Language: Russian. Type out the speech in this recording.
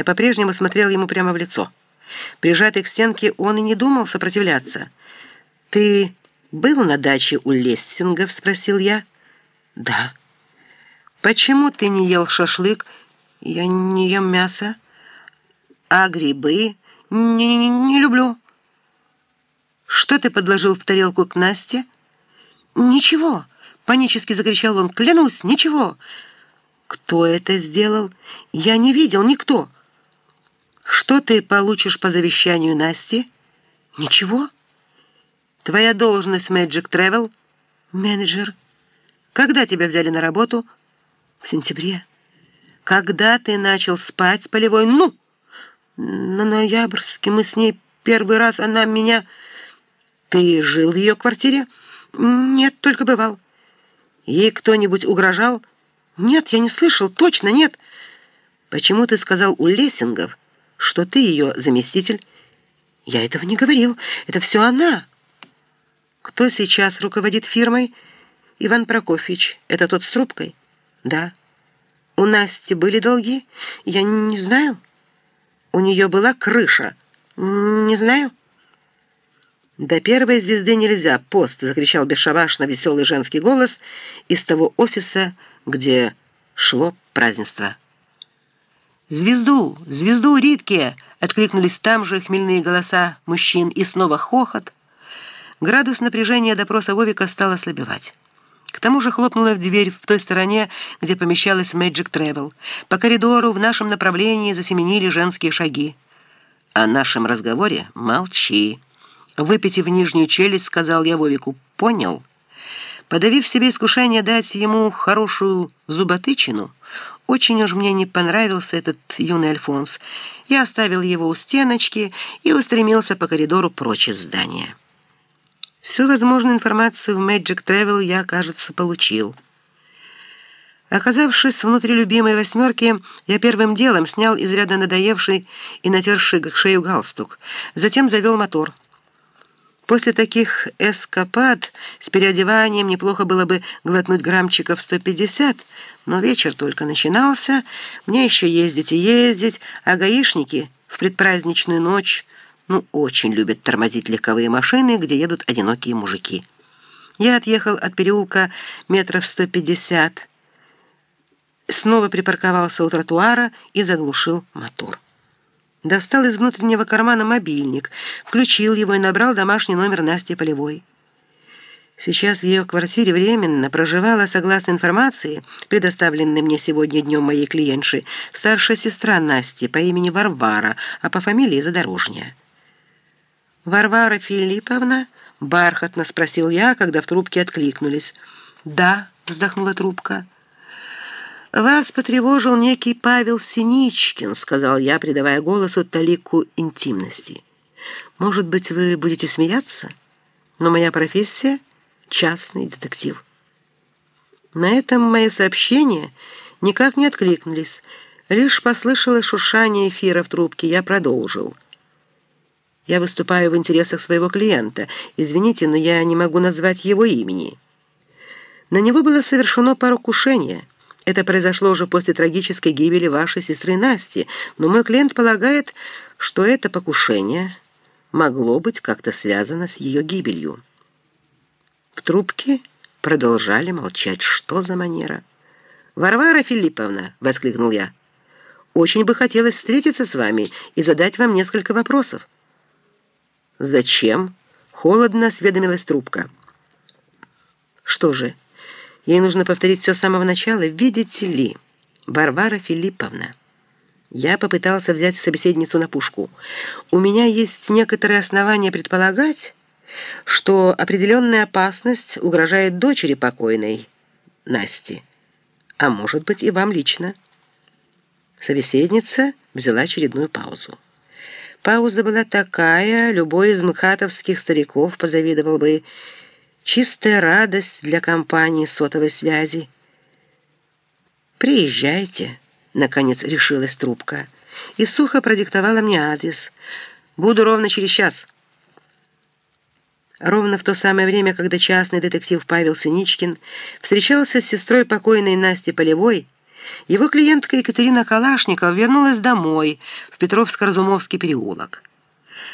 Я по-прежнему смотрел ему прямо в лицо. Прижатый к стенке, он и не думал сопротивляться. «Ты был на даче у Лестингов?» — спросил я. «Да». «Почему ты не ел шашлык?» «Я не ем мясо». «А грибы?» «Не, не, не люблю». «Что ты подложил в тарелку к Насте?» «Ничего!» — панически закричал он. «Клянусь, ничего!» «Кто это сделал?» «Я не видел, никто!» «Что ты получишь по завещанию Насти?» «Ничего!» «Твоя должность Magic Travel?» «Менеджер». «Когда тебя взяли на работу?» «В сентябре». «Когда ты начал спать с полевой?» «Ну!» «На ноябрьске мы с ней первый раз, она меня...» «Ты жил в ее квартире?» «Нет, только бывал». «Ей кто-нибудь угрожал?» «Нет, я не слышал, точно нет». «Почему ты сказал у Лессингов, что ты ее заместитель?» «Я этого не говорил. Это все она». «Кто сейчас руководит фирмой?» «Иван Прокофьевич. Это тот с трубкой?» «Да». «У Насти были долги?» «Я не знаю». «У нее была крыша?» «Не знаю». «До первой звезды нельзя, пост!» — закричал бесшабашно веселый женский голос из того офиса, где шло празднество. «Звезду! Звезду Ритке!» — откликнулись там же хмельные голоса мужчин, и снова хохот. Градус напряжения допроса Вовика стал ослабевать. К тому же хлопнула в дверь в той стороне, где помещалась Magic Travel. По коридору в нашем направлении засеменили женские шаги. О нашем разговоре молчи. Выпитив нижнюю челюсть, сказал я Вовику. «Понял?» Подавив себе искушение дать ему хорошую зуботычину, очень уж мне не понравился этот юный Альфонс. Я оставил его у стеночки и устремился по коридору прочь из здания. Всю возможную информацию в Magic Travel я, кажется, получил. Оказавшись внутри любимой восьмерки, я первым делом снял изрядно надоевший и натерший шею галстук. Затем завел мотор. После таких эскапад с переодеванием неплохо было бы глотнуть граммчиков 150, но вечер только начинался, мне еще ездить и ездить, а гаишники в предпраздничную ночь, ну, очень любят тормозить легковые машины, где едут одинокие мужики. Я отъехал от переулка метров 150, снова припарковался у тротуара и заглушил мотор. Достал из внутреннего кармана мобильник, включил его и набрал домашний номер Насти Полевой. Сейчас в ее квартире временно проживала, согласно информации, предоставленной мне сегодня днем моей клиентши, старшая сестра Насти по имени Варвара, а по фамилии Задорожняя. «Варвара Филипповна?» — бархатно спросил я, когда в трубке откликнулись. «Да», — вздохнула трубка. «Вас потревожил некий Павел Синичкин», — сказал я, придавая голосу талику интимности. «Может быть, вы будете смеяться, но моя профессия — частный детектив». На этом мои сообщения никак не откликнулись. Лишь послышалось шуршание эфира в трубке. Я продолжил. «Я выступаю в интересах своего клиента. Извините, но я не могу назвать его имени». На него было совершено покушение — это произошло уже после трагической гибели вашей сестры Насти, но мой клиент полагает, что это покушение могло быть как-то связано с ее гибелью. В трубке продолжали молчать. Что за манера? «Варвара Филипповна!» — воскликнул я. «Очень бы хотелось встретиться с вами и задать вам несколько вопросов». «Зачем?» — холодно осведомилась трубка. «Что же?» Ей нужно повторить все с самого начала. Видите ли, Варвара Филипповна, я попытался взять собеседницу на пушку. У меня есть некоторые основания предполагать, что определенная опасность угрожает дочери покойной, Насти, а может быть и вам лично. Собеседница взяла очередную паузу. Пауза была такая, любой из мхатовских стариков позавидовал бы, Чистая радость для компании сотовой связи. «Приезжайте», — наконец решилась трубка, и сухо продиктовала мне адрес. «Буду ровно через час». Ровно в то самое время, когда частный детектив Павел Синичкин встречался с сестрой покойной Насти Полевой, Его клиентка Екатерина Калашникова вернулась домой в Петровско-Разумовский переулок.